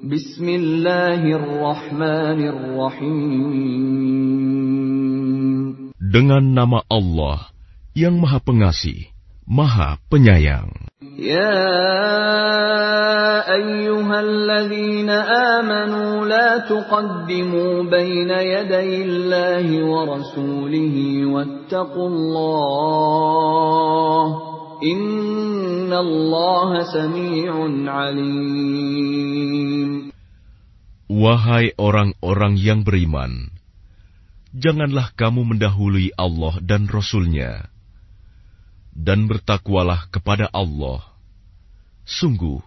Bismillahirrahmanirrahim. Dengan nama Allah yang Maha Pengasih, Maha Penyayang. Ya amanu la tuqaddimu baina yaday Allahi wa. Inna Wahai orang-orang yang beriman, janganlah kamu mendahului Allah dan Rasul-Nya, dan bertakwalah kepada Allah. Sungguh,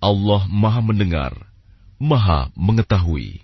Allah maha mendengar, maha mengetahui.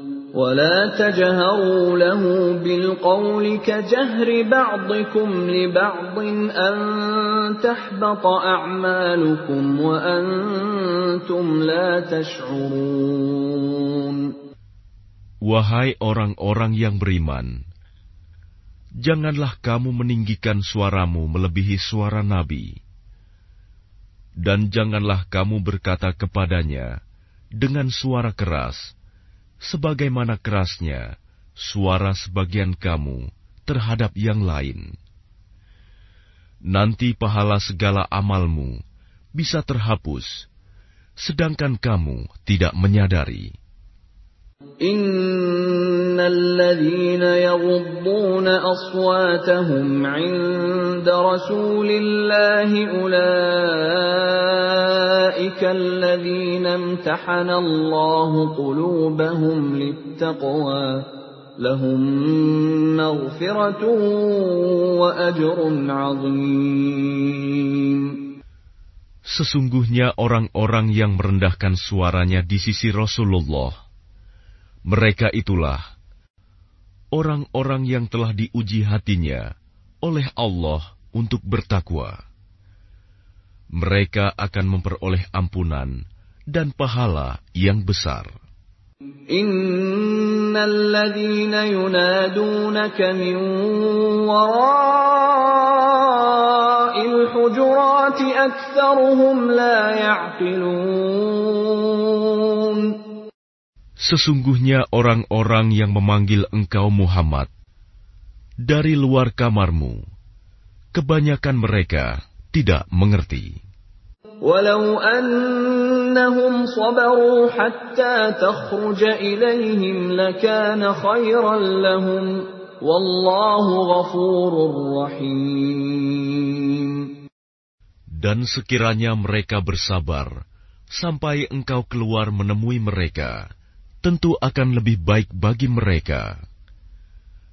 ولا تجهروا له بالقول كجهر بعضكم لبعض أن تحبط أعمالكم وأنتم لا تشعرون Wahai orang-orang yang beriman, janganlah kamu meninggikan suaramu melebihi suara Nabi, dan janganlah kamu berkata kepadanya dengan suara keras, sebagaimana kerasnya suara sebagian kamu terhadap yang lain. Nanti pahala segala amalmu bisa terhapus, sedangkan kamu tidak menyadari. الذين يغضون أصواتهم عند رسول الله أولئك الذين امتحن الله قلوبهم للتقوى لهم مغفرة وأجر عظيم Sesungguhnya orang-orang yang merendahkan suaranya di sisi Rasulullah mereka itulah orang-orang yang telah diuji hatinya oleh Allah untuk bertakwa. Mereka akan memperoleh ampunan dan pahala yang besar. Innalladzina min wara'il. Sesungguhnya orang-orang yang memanggil engkau Muhammad dari luar kamarmu, kebanyakan mereka tidak mengerti. Walau annahum sabaru hatta takhruja ilaihim lakana khairan lahum wallahu ghafurur rahim. Dan sekiranya mereka bersabar sampai engkau keluar menemui mereka, tentu akan lebih baik bagi mereka.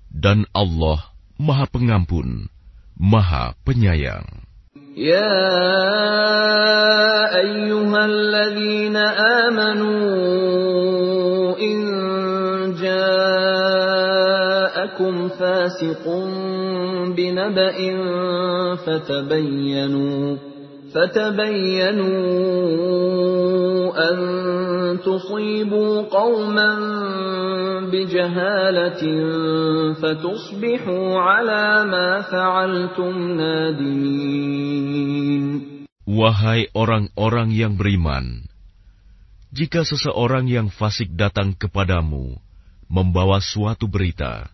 Dan Allah Maha Pengampun, Maha Penyayang. Ya ayyuhalladzina amanu in ja'akum fasiqun binaba'in fatabayyanu فتبينوا أن تصيبوا قوما بجهالة فتصبحوا على ما فعلتم نادمين Wahai orang-orang yang beriman, jika seseorang yang fasik datang kepadamu membawa suatu berita,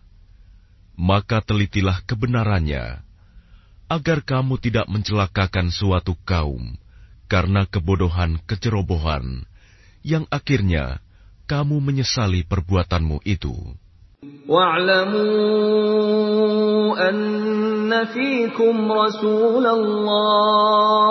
maka telitilah kebenarannya agar kamu tidak mencelakakan suatu kaum karena kebodohan kecerobohan yang akhirnya kamu menyesali perbuatanmu itu. واعلموا أن فيكم رسول الله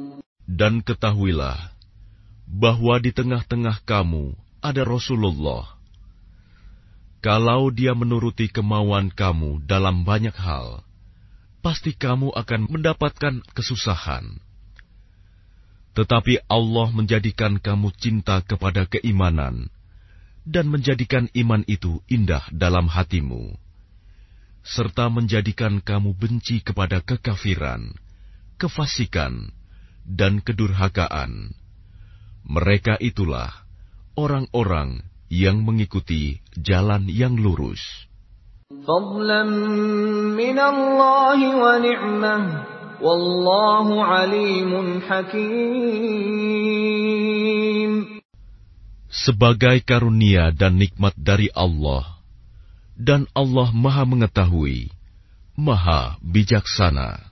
Dan ketahuilah bahwa di tengah-tengah kamu ada Rasulullah. Kalau dia menuruti kemauan kamu dalam banyak hal, pasti kamu akan mendapatkan kesusahan. Tetapi Allah menjadikan kamu cinta kepada keimanan dan menjadikan iman itu indah dalam hatimu, serta menjadikan kamu benci kepada kekafiran, kefasikan, dan kedurhakaan. Mereka itulah orang-orang yang mengikuti jalan yang lurus. Sebagai karunia dan nikmat dari Allah, dan Allah Maha Mengetahui, Maha Bijaksana.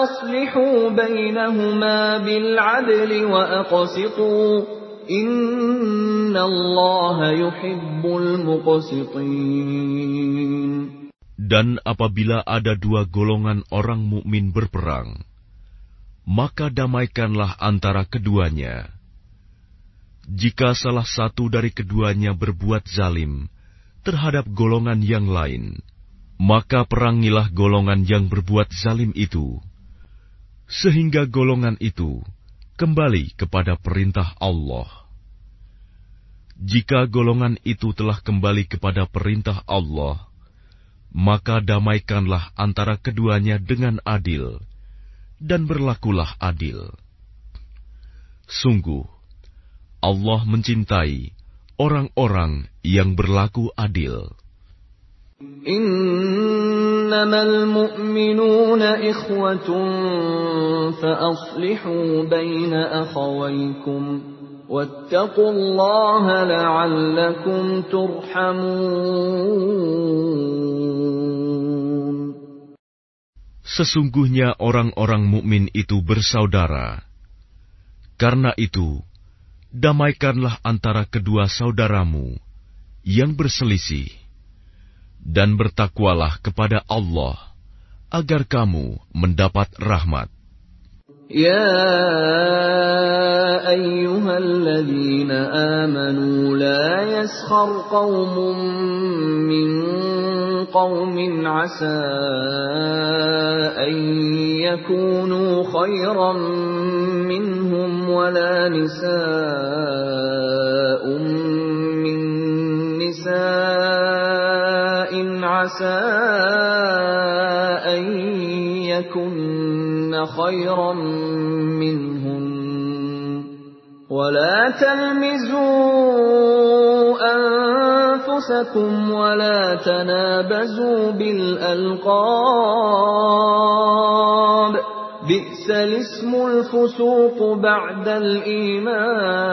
فاءت فأصلحوا بينهما بالعدل وأقسطوا إن الله يحب المقسطين Dan apabila ada dua golongan orang mukmin berperang, maka damaikanlah antara keduanya. Jika salah satu dari keduanya berbuat zalim terhadap golongan yang lain, maka perangilah golongan yang berbuat zalim itu, sehingga golongan itu kembali kepada perintah Allah. Jika golongan itu telah kembali kepada perintah Allah, maka damaikanlah antara keduanya dengan adil, dan berlakulah adil. Sungguh, Allah mencintai orang-orang yang berlaku adil. إنما المؤمنون إخوة فأصلحوا بين أخويكم واتقوا الله لعلكم ترحمون Sesungguhnya orang-orang mukmin itu bersaudara. Karena itu, damaikanlah antara kedua saudaramu yang berselisih, dan bertakwalah kepada Allah, agar kamu mendapat rahmat. يا أيها الذين آمنوا لا يسخر قوم من قوم عسى أن يكونوا خيرا منهم ولا نساء من نساء عسى أن يكن خيرا منهم ولا تلمزوا أنفسكم ولا تنابزوا بالألقاب. بئس الاسم الفسوق بعد الإيمان.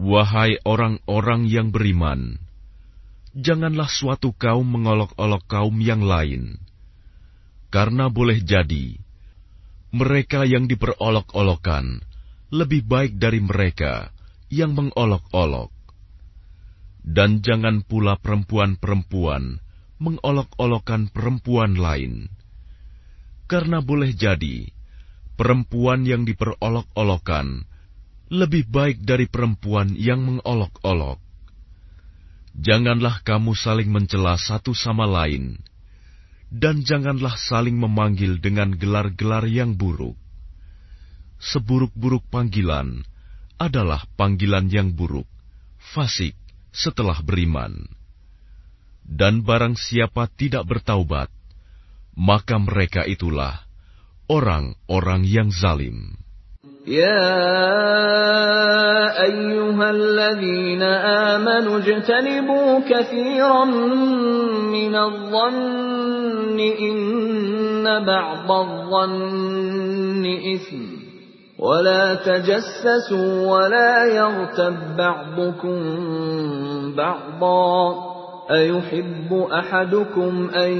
Wahai orang-orang yang beriman, janganlah suatu kaum mengolok-olok kaum yang lain, karena boleh jadi mereka yang diperolok-olokan lebih baik dari mereka yang mengolok-olok, dan jangan pula perempuan-perempuan mengolok-olokan perempuan lain, karena boleh jadi perempuan yang diperolok-olokan lebih baik dari perempuan yang mengolok-olok. Janganlah kamu saling mencela satu sama lain, dan janganlah saling memanggil dengan gelar-gelar yang buruk. Seburuk-buruk panggilan adalah panggilan yang buruk, fasik setelah beriman Dan barang siapa tidak bertaubat, maka mereka itulah orang-orang yang zalim. يا أيها الذين آمنوا اجتنبوا كثيرا من الظن إن بعض الظن إثم ولا تجسسوا ولا يغتب بعضكم بعضا أيحب أحدكم أن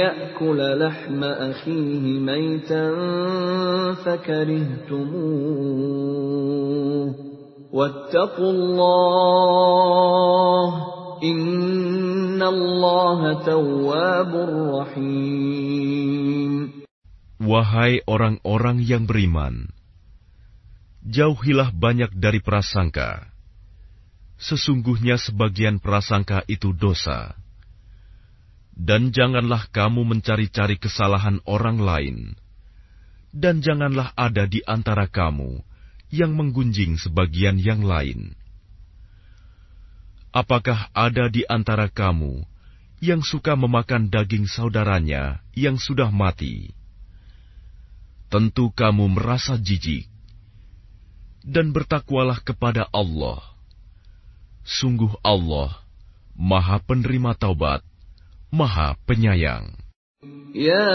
يأكل لحم أخيه ميتا فكرهتموه واتقوا الله إن الله تواب رحيم Wahai orang-orang yang beriman, jauhilah banyak dari prasangka. Sesungguhnya sebagian prasangka itu dosa. Dan janganlah kamu mencari-cari kesalahan orang lain. Dan janganlah ada di antara kamu yang menggunjing sebagian yang lain. Apakah ada di antara kamu yang suka memakan daging saudaranya yang sudah mati? Tentu kamu merasa jijik dan bertakwalah kepada Allah. Sungguh Allah, Maha Penerima Taubat, Maha Penyayang. يا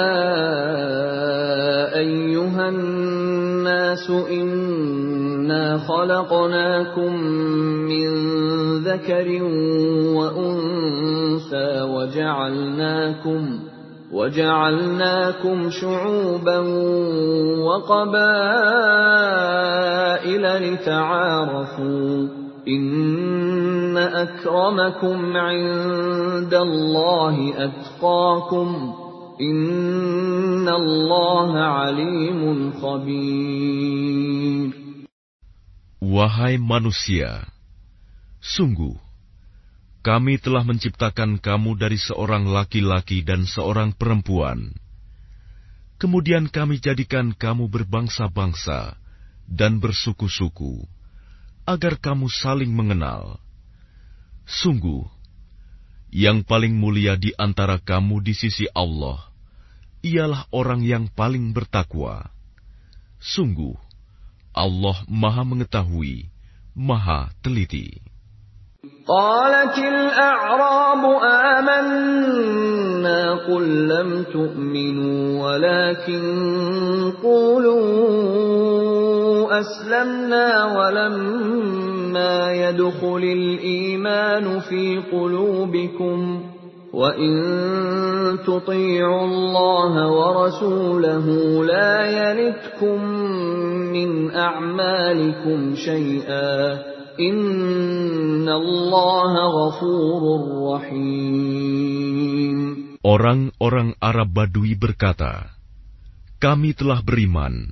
أيها الناس إنا خلقناكم من ذكر وأنثى وجعلناكم وجعلناكم شعوبا وقبائل لتعارفوا Inna akramakum indallahi atqakum. Innallaha alimun khabir. Wahai manusia, sungguh kami telah menciptakan kamu dari seorang laki-laki dan seorang perempuan. Kemudian kami jadikan kamu berbangsa-bangsa dan bersuku-suku agar kamu saling mengenal. Sungguh, yang paling mulia di antara kamu di sisi Allah ialah orang yang paling bertakwa. Sungguh, Allah Maha Mengetahui, Maha Teliti. قالت الأعراب آمنا قل لم تؤمنوا ولكن قولوا أسلمنا ولما يدخل الإيمان في قلوبكم وإن تطيعوا الله ورسوله لا يلتكم من أعمالكم شيئا Orang-orang Arab Badui berkata, Kami telah beriman.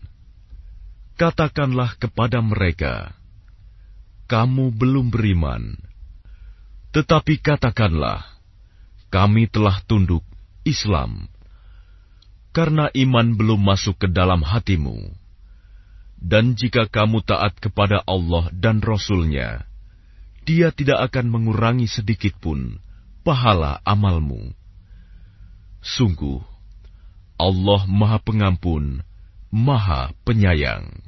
Katakanlah kepada mereka, Kamu belum beriman. Tetapi katakanlah, Kami telah tunduk Islam. Karena iman belum masuk ke dalam hatimu. Dan jika kamu taat kepada Allah dan Rasul-Nya, Dia tidak akan mengurangi sedikit pun pahala amalmu. Sungguh, Allah Maha Pengampun, Maha Penyayang.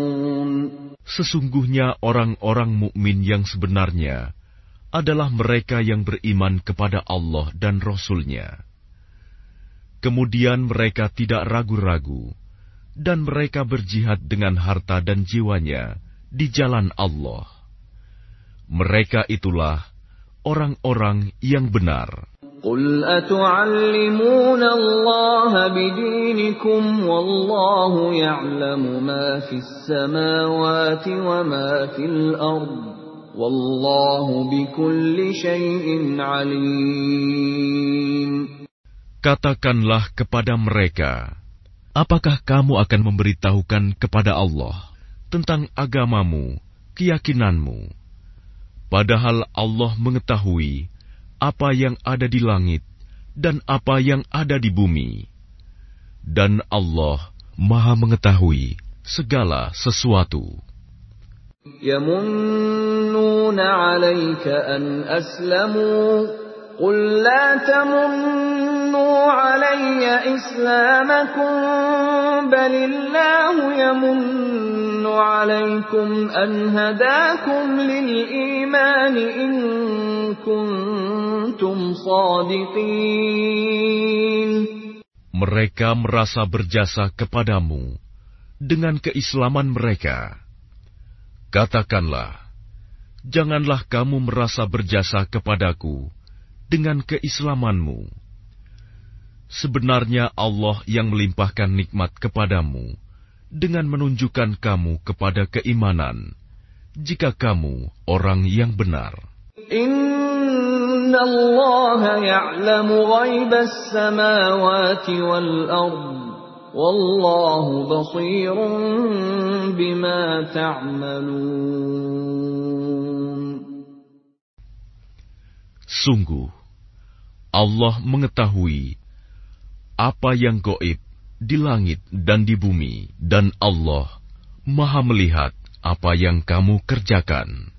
Sesungguhnya orang-orang mukmin yang sebenarnya adalah mereka yang beriman kepada Allah dan Rasul-Nya. Kemudian mereka tidak ragu-ragu, dan mereka berjihad dengan harta dan jiwanya di jalan Allah. Mereka itulah orang-orang yang benar. قل أتعلمون الله بدينكم والله يعلم ما في السماوات وما في الأرض والله بكل شيء عليم Katakanlah kepada mereka, apakah kamu akan memberitahukan kepada Allah tentang agamamu, keyakinanmu. Padahal Allah mengetahui apa yang ada di langit dan apa yang ada di bumi. Dan Allah Maha mengetahui segala sesuatu. يمنون عليك أن أسلموا قل لا تمنوا علي إسلامكم بل الله يمن عليكم أن هداكم للإيمان إن كنتم صادقين Mereka merasa berjasa kepadamu dengan keislaman mereka. Katakanlah, janganlah kamu merasa berjasa kepadaku dengan keislamanmu. Sebenarnya Allah yang melimpahkan nikmat kepadamu dengan menunjukkan kamu kepada keimanan jika kamu orang yang benar. Sungguh Allah mengetahui apa yang goib di langit dan di bumi, dan Allah Maha Melihat apa yang kamu kerjakan.